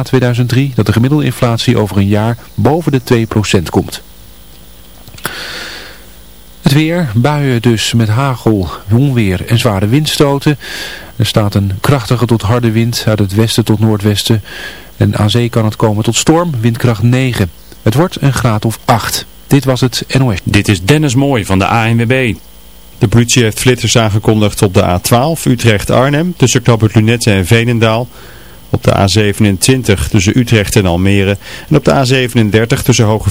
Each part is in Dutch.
na 2003 dat de gemiddelde inflatie over een jaar boven de 2% komt. Het weer, buien dus met hagel, onweer en zware windstoten. Er staat een krachtige tot harde wind uit het westen tot noordwesten. En aan zee kan het komen tot storm, windkracht 9. Het wordt een graad of 8. Dit was het NOS. Dit is Dennis Mooi van de ANWB. De politie heeft flitters aangekondigd op de A12 Utrecht-Arnhem tussen Knoopert Lunette en Veenendaal. Op de A27 tussen Utrecht en Almere. En op de A37 tussen Hoge...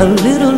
a little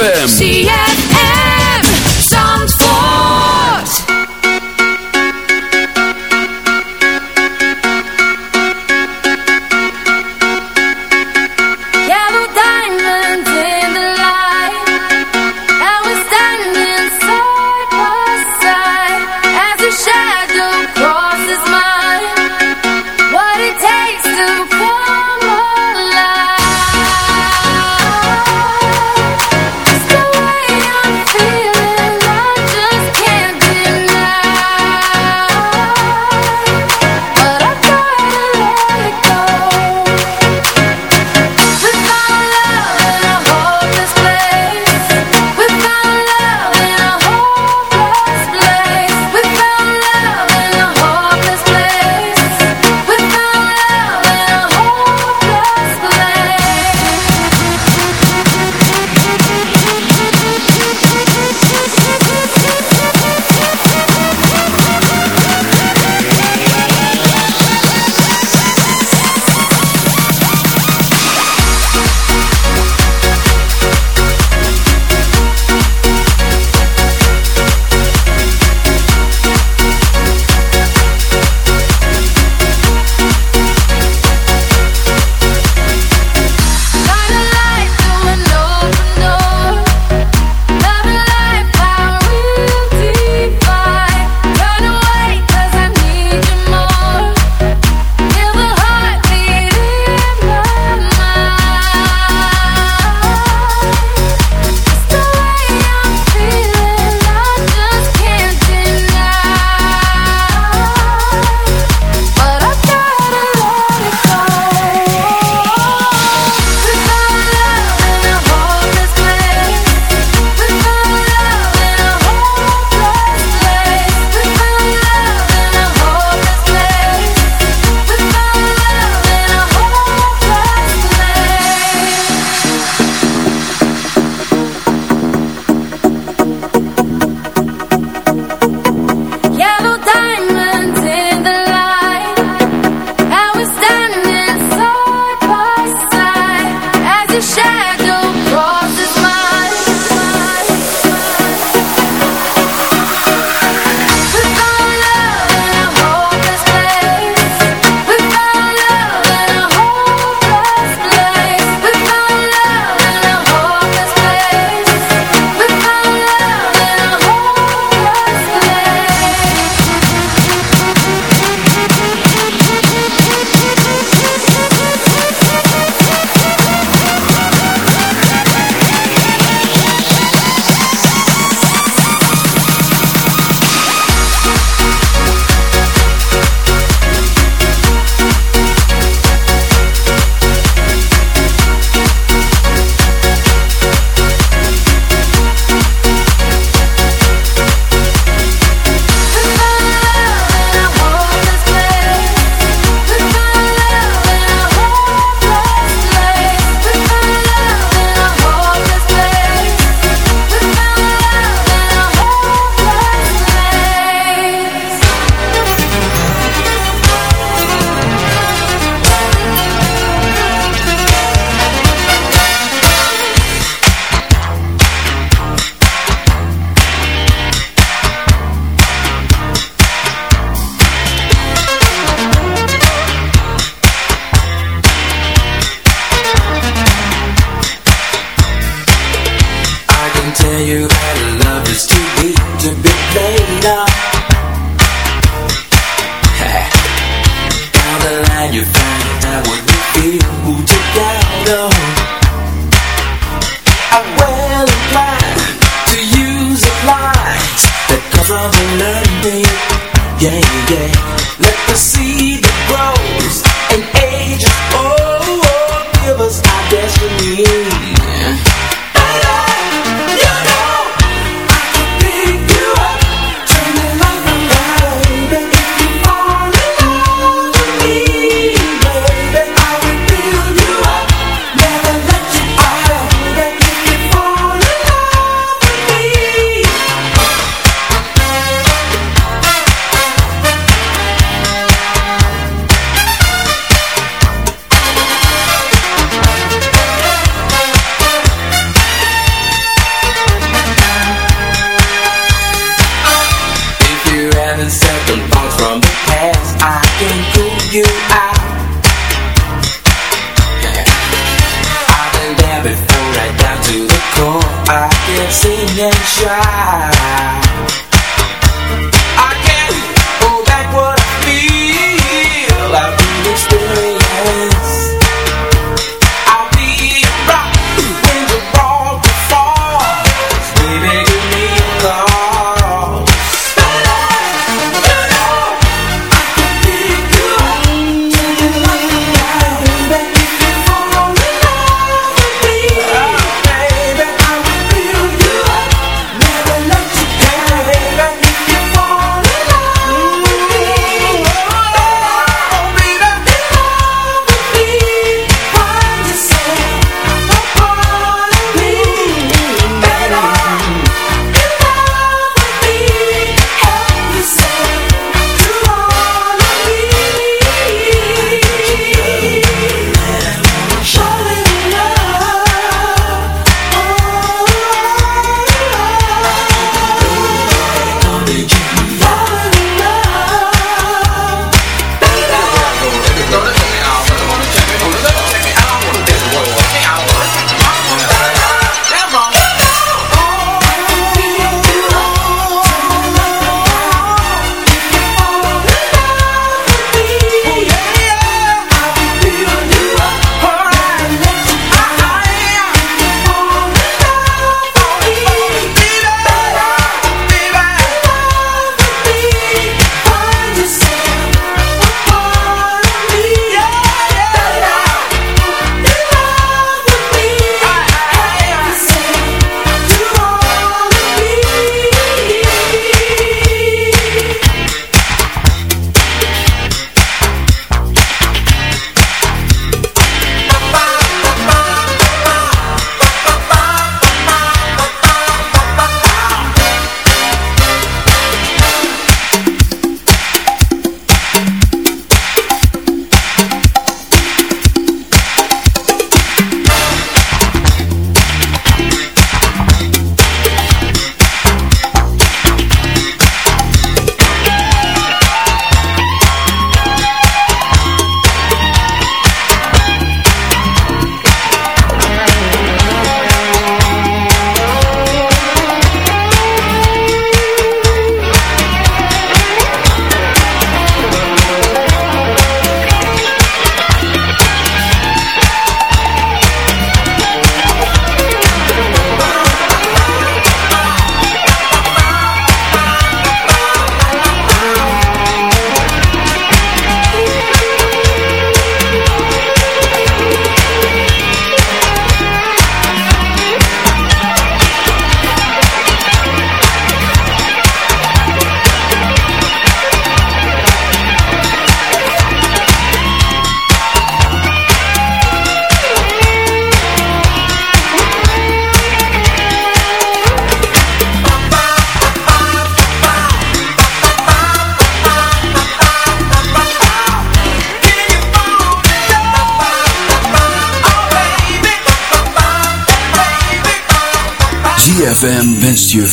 ZFM.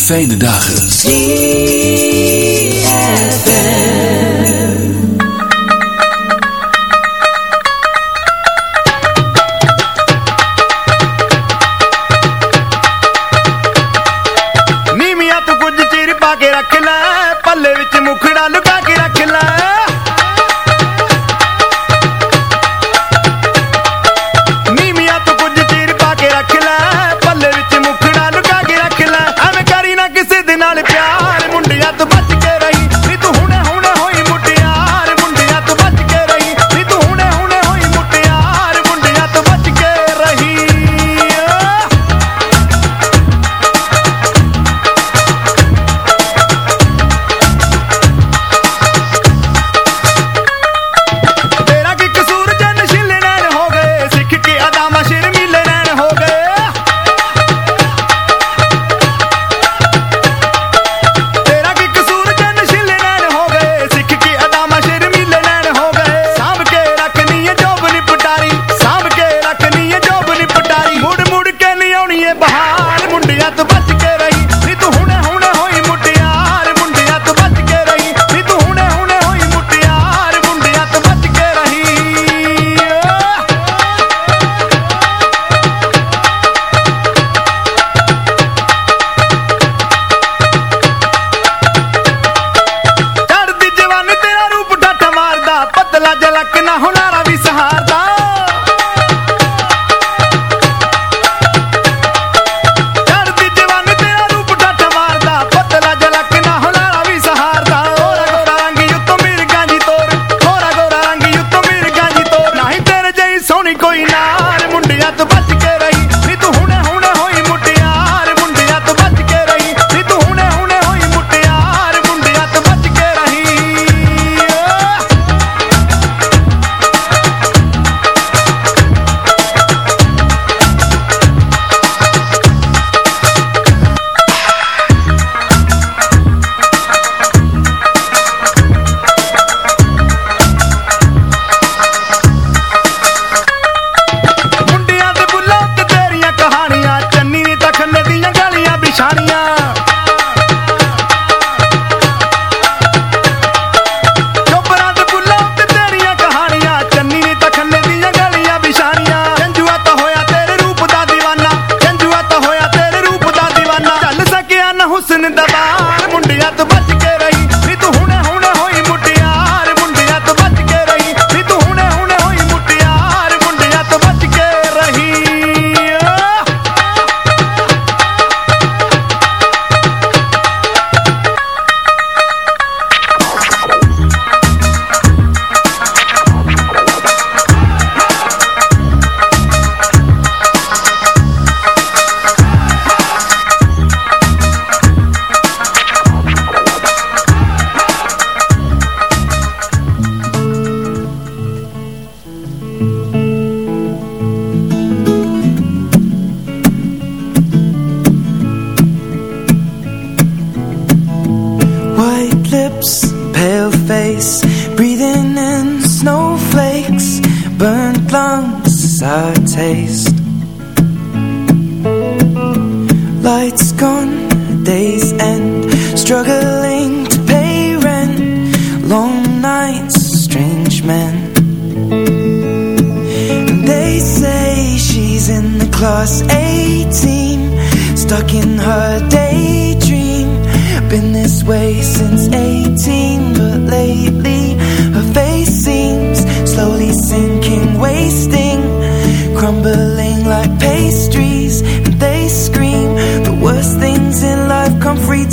fijne dag.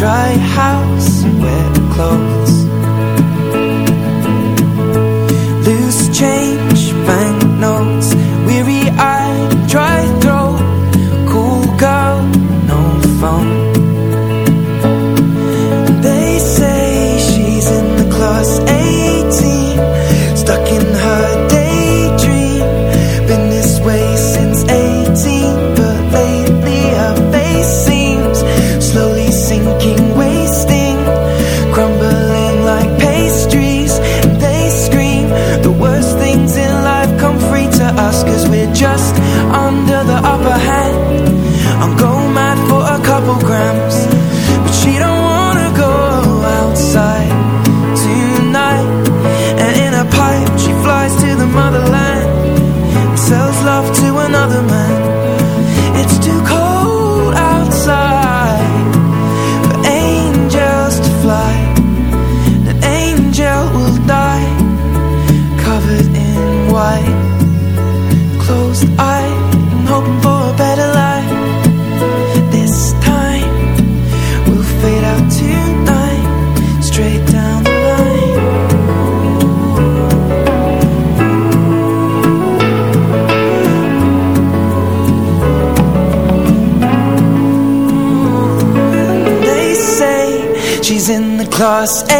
dry house, wet clothes. us.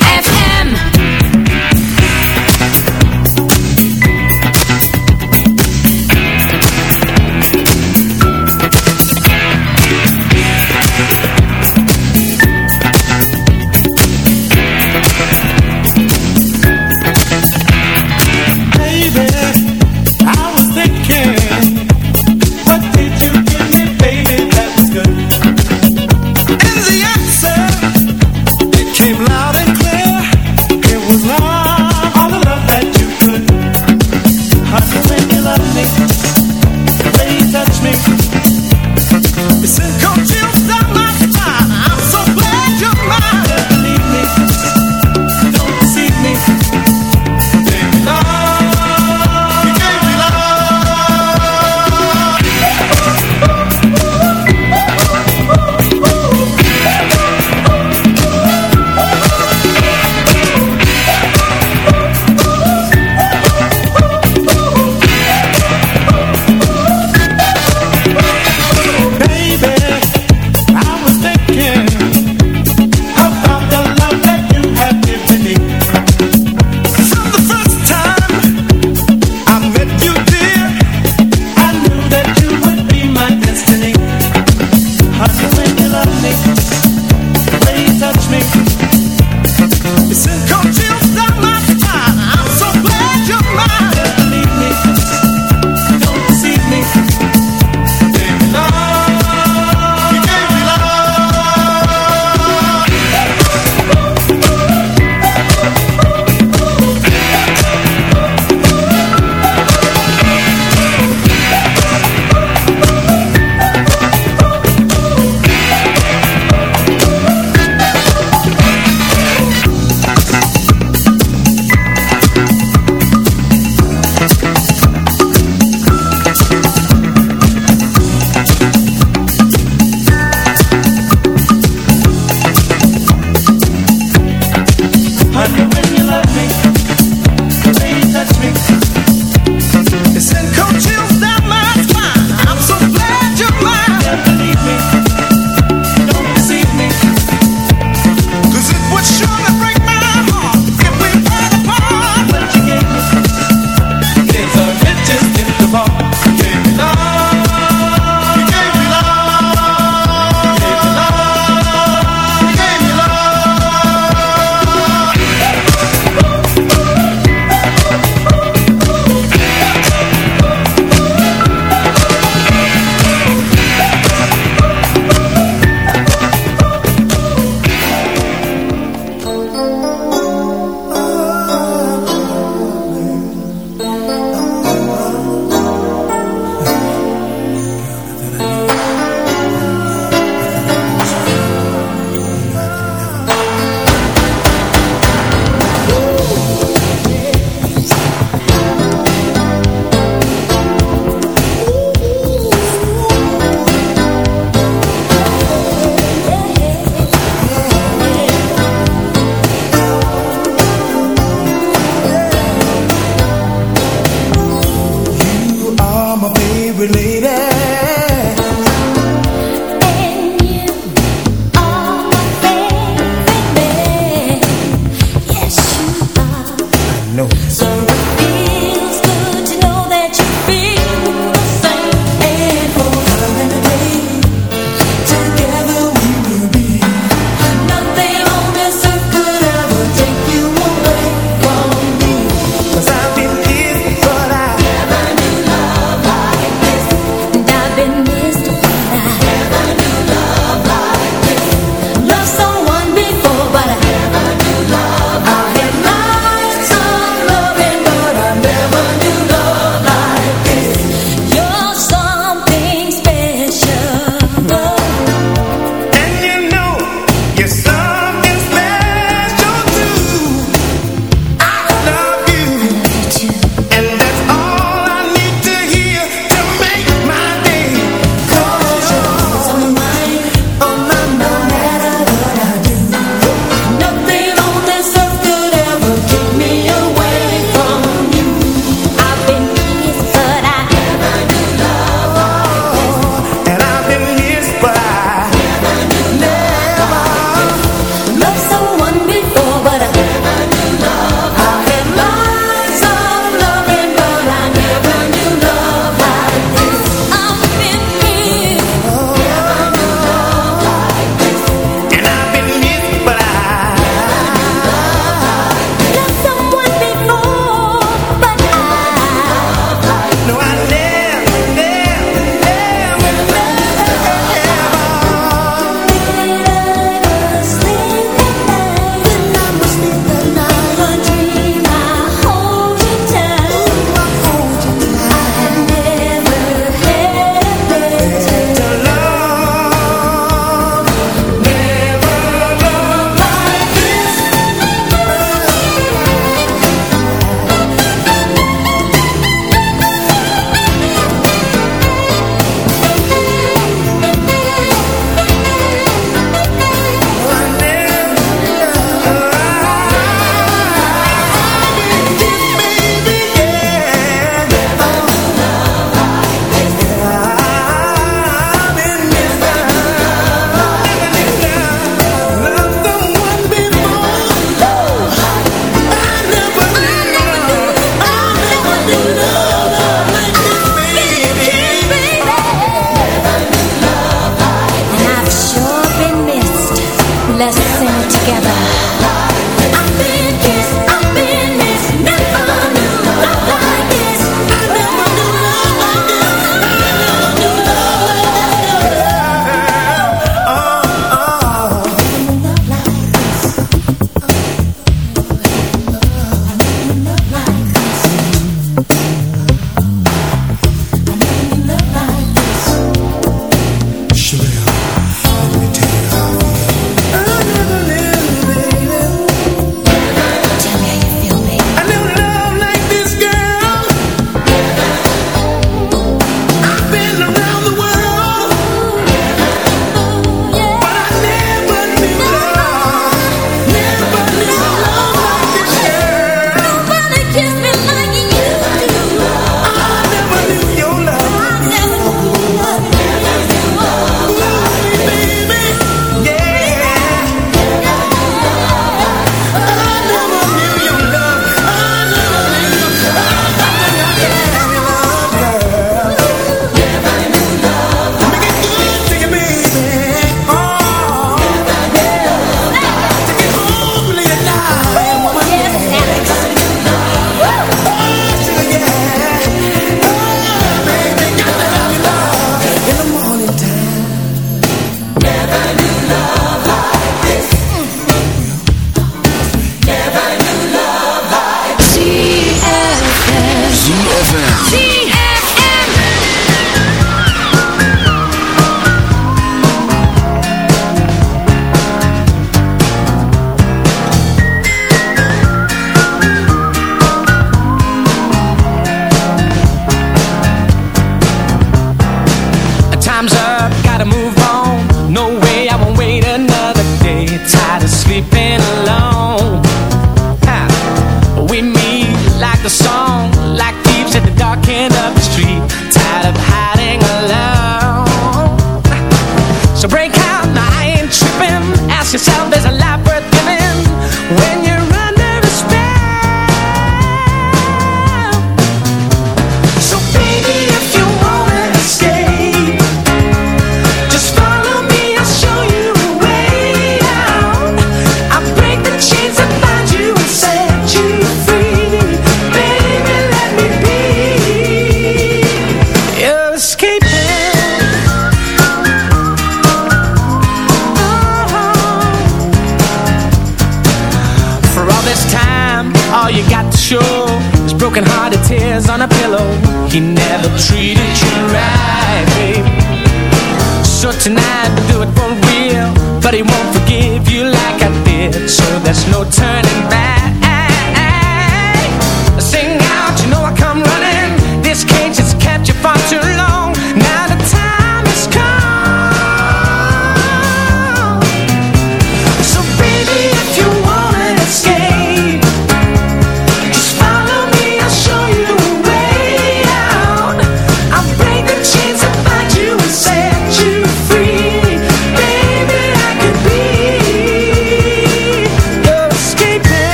there's no turning back.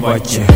Zeg me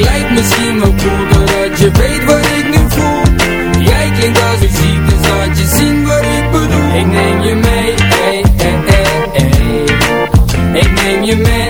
Ik lijk misschien wel cool Doordat je weet wat ik nu voel. Jij klinkt als muziek Dus laat je zien wat ik bedoel. Ik neem je mee hey, hey, hey, hey. Ik neem je mee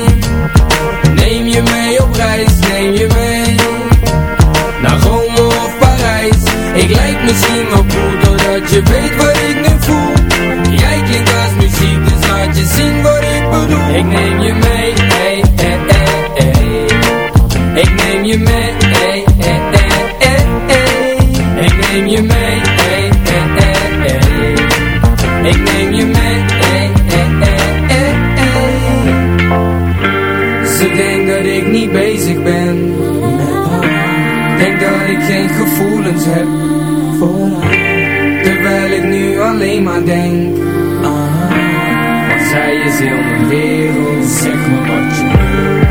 Misschien wel cool Doordat je weet wat ik nu voel Jij klinkt als muziek Dus laat je zien wat ik bedoel Ik neem je mee hey, hey, hey, hey. Ik neem je mee hey, hey, hey, hey, hey. Ik neem je mee hey, hey, hey, hey. Ik neem je mee hey, hey, hey, hey, hey. Ze denkt dat ik niet bezig ben Denk dat ik geen gevoelens heb voor haar. Terwijl ik nu alleen maar denk aan haar Want zij is heel mijn wereld. Zeg me wat je wil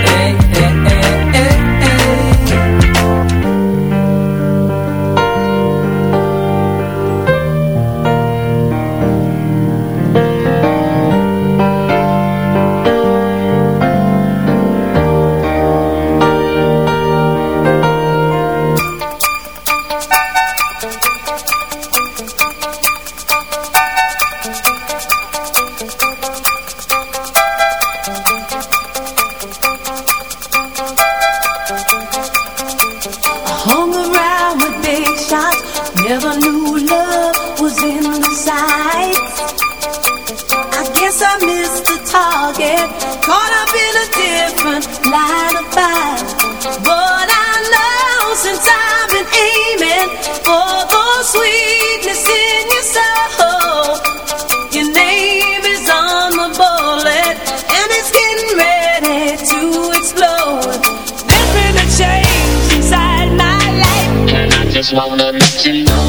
just wanna let.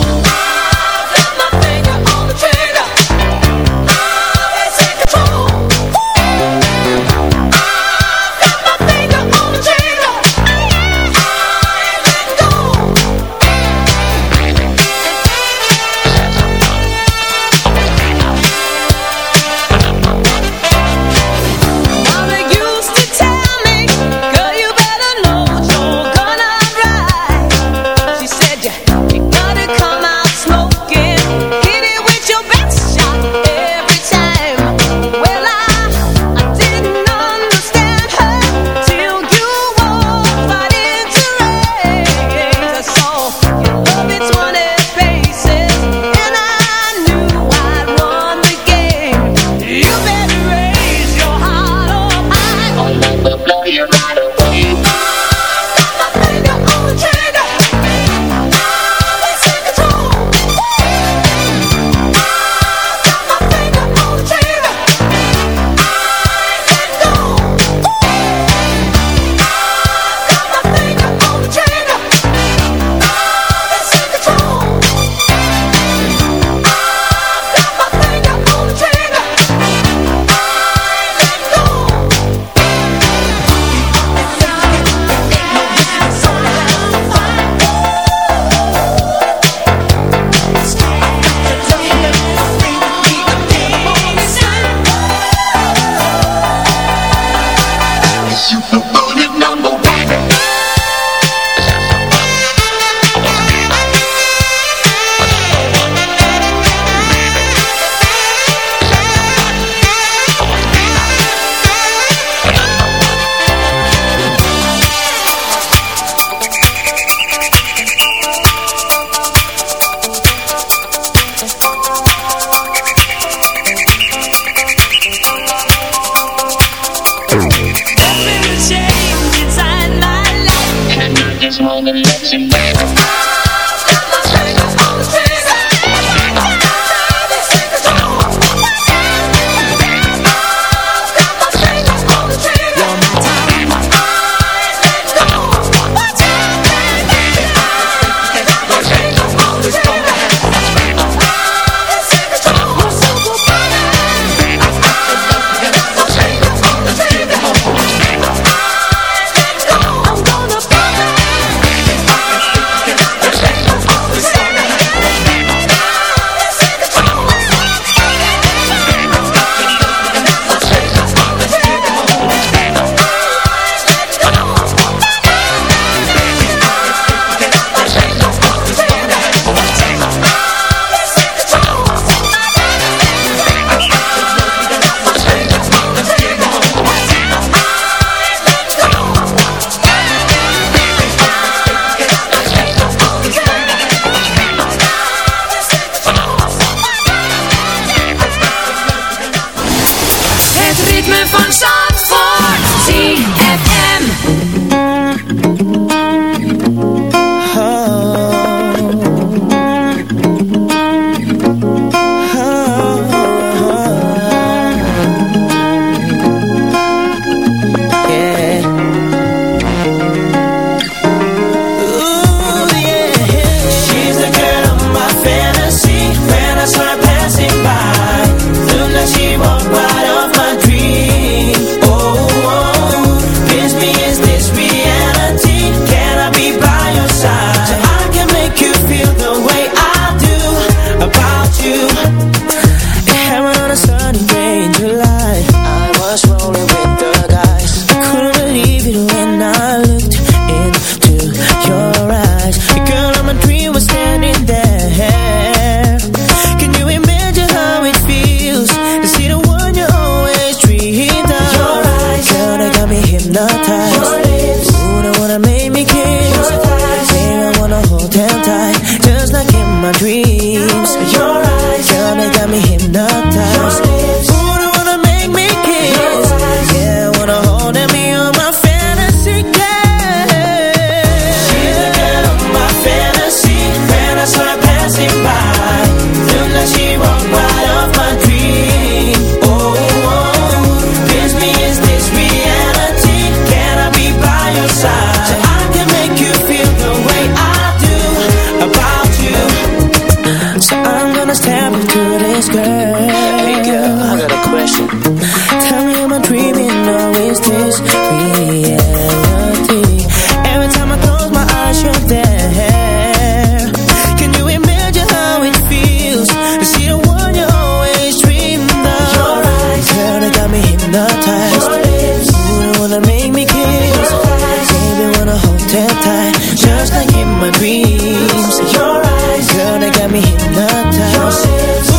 Just like in my dreams. Your eyes Girl, they got me hypnotized.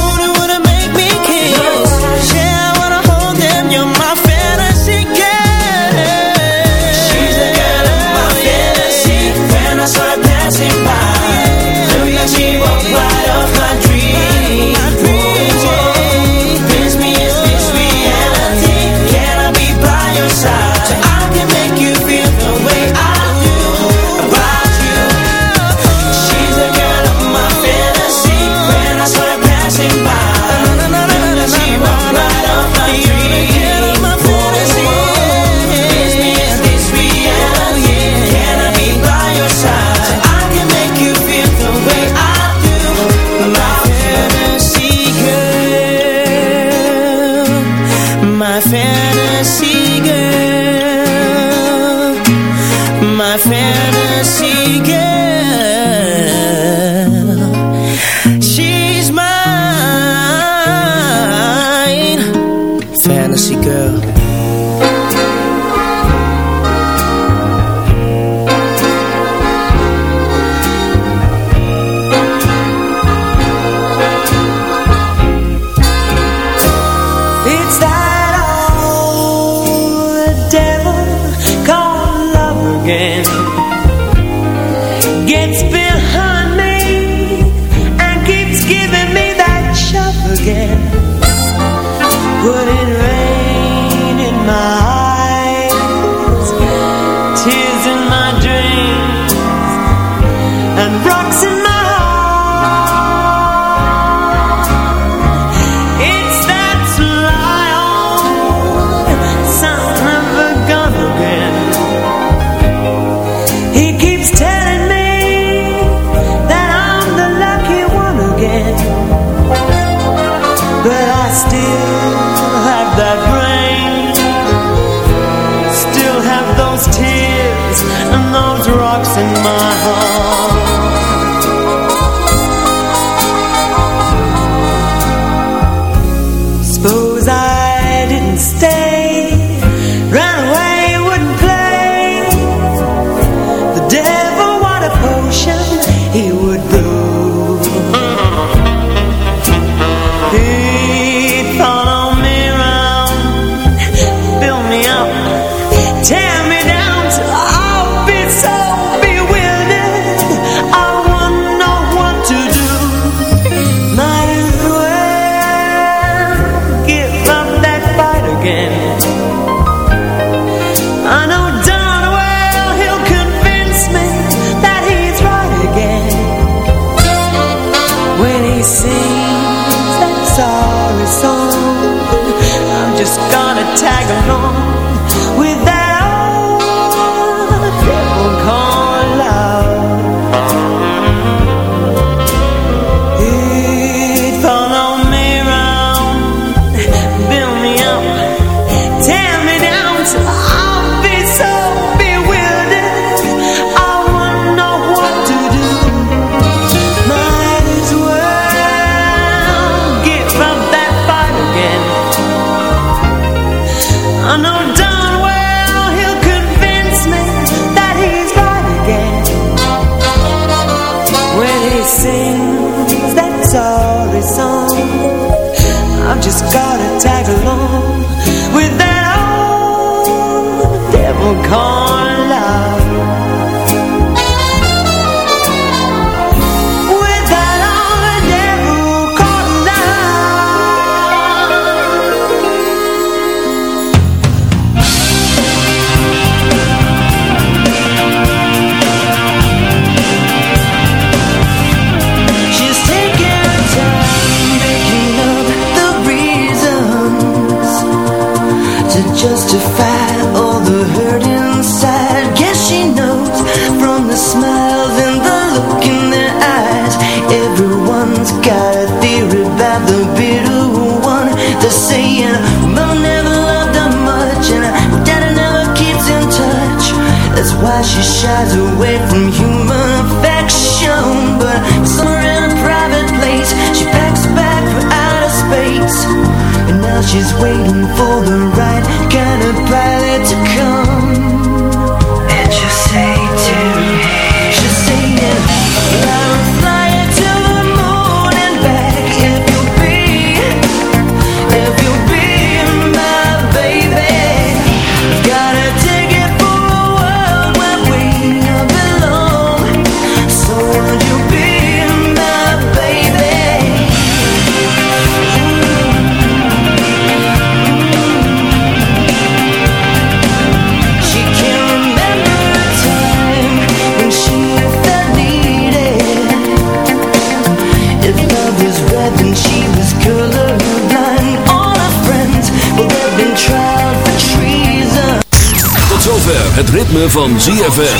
Het ritme van ZFM.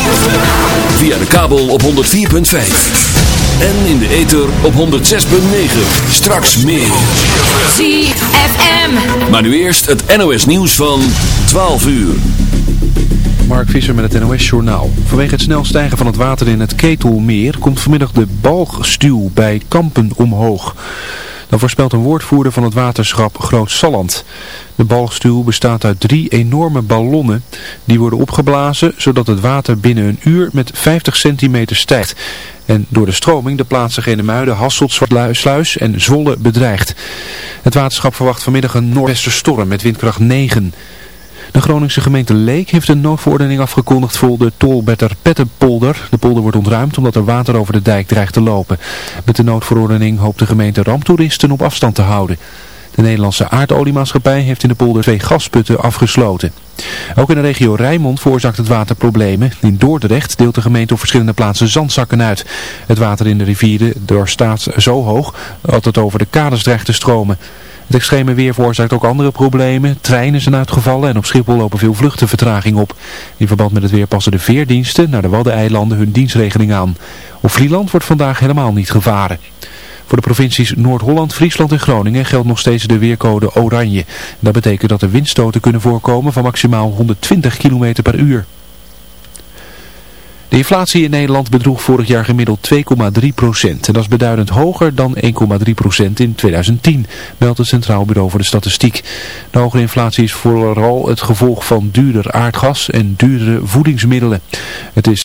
Via de kabel op 104.5. En in de ether op 106.9. Straks meer. ZFM. Maar nu eerst het NOS nieuws van 12 uur. Mark Visser met het NOS Journaal. Vanwege het snel stijgen van het water in het Ketelmeer komt vanmiddag de balgstuw bij Kampen omhoog. Dan voorspelt een woordvoerder van het waterschap Groot Salland. De balgstuw bestaat uit drie enorme ballonnen die worden opgeblazen zodat het water binnen een uur met 50 centimeter stijgt. En door de stroming de plaatsen Genemuiden, Hasselt, Zwartsluis en Zwolle bedreigt. Het waterschap verwacht vanmiddag een noordwesterstorm met windkracht 9. De Groningse gemeente Leek heeft een noodverordening afgekondigd voor de Tolbetter Pettenpolder. De polder wordt ontruimd omdat er water over de dijk dreigt te lopen. Met de noodverordening hoopt de gemeente ramptoeristen op afstand te houden. De Nederlandse aardoliemaatschappij heeft in de polder twee gasputten afgesloten. Ook in de regio Rijnmond veroorzaakt het water problemen. In Dordrecht deelt de gemeente op verschillende plaatsen zandzakken uit. Het water in de rivieren doorstaat zo hoog dat het over de kades dreigt te stromen. Het extreme weer veroorzaakt ook andere problemen. Treinen zijn uitgevallen en op Schiphol lopen veel vluchtenvertraging op. In verband met het weer passen de veerdiensten naar de Waddeneilanden hun dienstregeling aan. Op Vlieland wordt vandaag helemaal niet gevaren. Voor de provincies Noord-Holland, Friesland en Groningen geldt nog steeds de weercode oranje. Dat betekent dat er windstoten kunnen voorkomen van maximaal 120 km per uur. De inflatie in Nederland bedroeg vorig jaar gemiddeld 2,3 procent. En dat is beduidend hoger dan 1,3 procent in 2010, meldt het Centraal Bureau voor de Statistiek. De hogere inflatie is vooral het gevolg van duurder aardgas en duurdere voedingsmiddelen. Het is